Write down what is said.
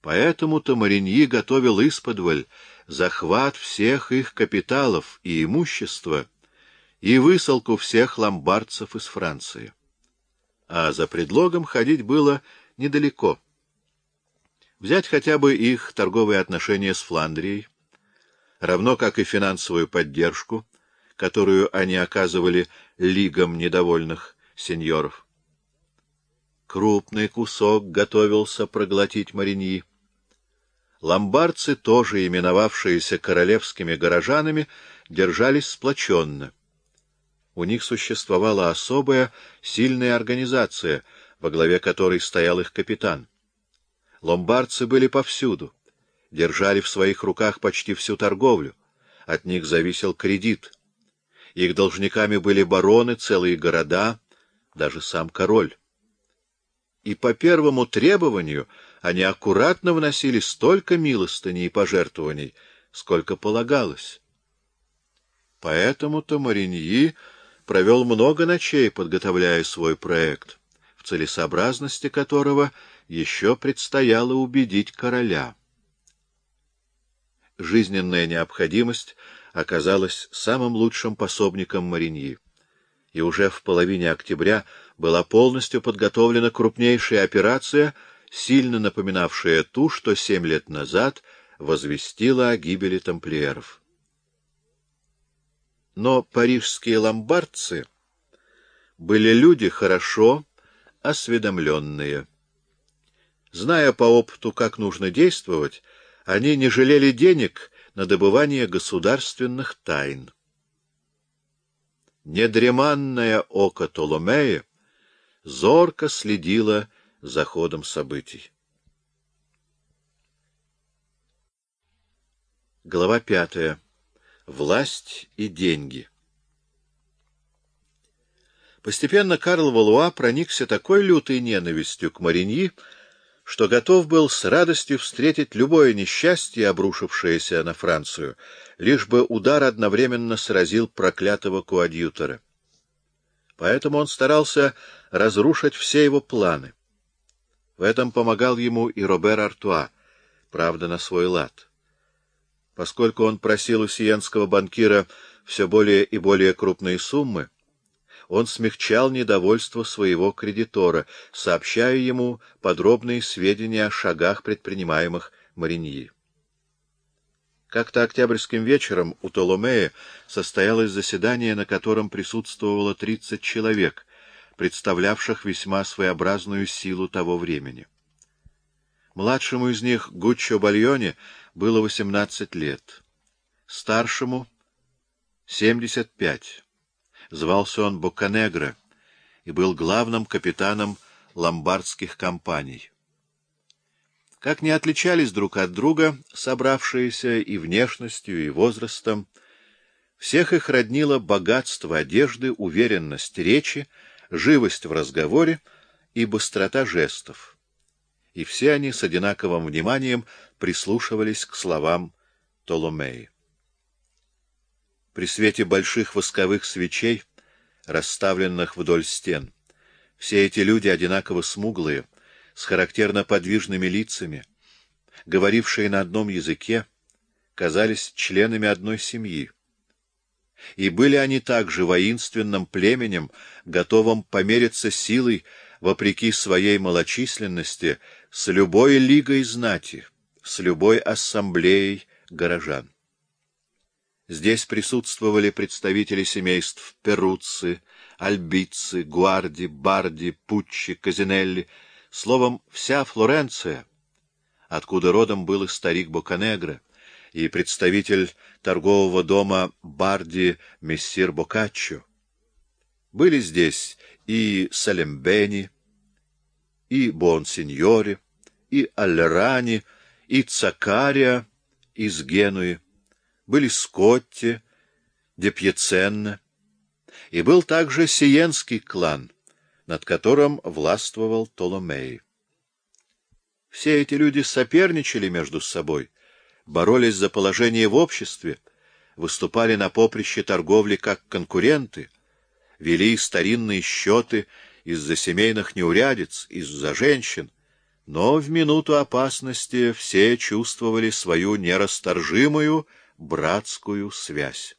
Поэтому-то Мариньи готовил исподволь захват всех их капиталов и имущества и высылку всех ломбардцев из Франции. А за предлогом ходить было недалеко. Взять хотя бы их торговые отношения с Фландрией, равно как и финансовую поддержку, которую они оказывали лигам недовольных сеньоров. Крупный кусок готовился проглотить Мариньи. Ломбардцы, тоже именовавшиеся королевскими горожанами, держались сплоченно. У них существовала особая, сильная организация, во главе которой стоял их капитан. Ломбардцы были повсюду, держали в своих руках почти всю торговлю, от них зависел кредит. Их должниками были бароны, целые города, даже сам король. И по первому требованию — они аккуратно вносили столько милостыней и пожертвований, сколько полагалось. Поэтому-то Мариньи провел много ночей, подготовляя свой проект, в целесообразности которого еще предстояло убедить короля. Жизненная необходимость оказалась самым лучшим пособником Мариньи, и уже в половине октября была полностью подготовлена крупнейшая операция — сильно напоминавшая ту, что семь лет назад возвестила о гибели тамплиеров. Но парижские ломбардцы были люди хорошо осведомленные. Зная по опыту, как нужно действовать, они не жалели денег на добывание государственных тайн. Недреманное око Толомея зорко следило за ходом событий. Глава пятая. Власть и деньги. Постепенно Карл Валуа проникся такой лютой ненавистью к Мариньи, что готов был с радостью встретить любое несчастье, обрушившееся на Францию, лишь бы удар одновременно сразил проклятого коадьютора. Поэтому он старался разрушить все его планы. В этом помогал ему и Робер Артуа, правда, на свой лад. Поскольку он просил у сиенского банкира все более и более крупные суммы, он смягчал недовольство своего кредитора, сообщая ему подробные сведения о шагах, предпринимаемых Мариньи. Как-то октябрьским вечером у Толомея состоялось заседание, на котором присутствовало 30 человек, представлявших весьма своеобразную силу того времени. Младшему из них, Гуччо Бальоне, было 18 лет, старшему — 75. Звался он Боканегро и был главным капитаном ломбардских компаний. Как не отличались друг от друга собравшиеся и внешностью, и возрастом, всех их роднило богатство одежды, уверенность речи, живость в разговоре и быстрота жестов. И все они с одинаковым вниманием прислушивались к словам Толомеи. При свете больших восковых свечей, расставленных вдоль стен, все эти люди одинаково смуглые, с характерно подвижными лицами, говорившие на одном языке, казались членами одной семьи. И были они также воинственным племенем, готовым помериться силой, вопреки своей малочисленности, с любой лигой знати, с любой ассамблеей горожан. Здесь присутствовали представители семейств Перуцци, Альбицы, Гуарди, Барди, Пуччи, Казинелли, словом, вся Флоренция, откуда родом был и старик Боканегро, и представитель торгового дома Барди мессир Бокаччо. Были здесь и Салембени, и Бонсиньори, и Аллерани, и Цакария из Генуи, были Скотти, Депьеценна, и был также Сиенский клан, над которым властвовал Толомей. Все эти люди соперничали между собой — боролись за положение в обществе, выступали на поприще торговли как конкуренты, вели старинные счеты из-за семейных неурядиц, из-за женщин, но в минуту опасности все чувствовали свою нерасторжимую братскую связь.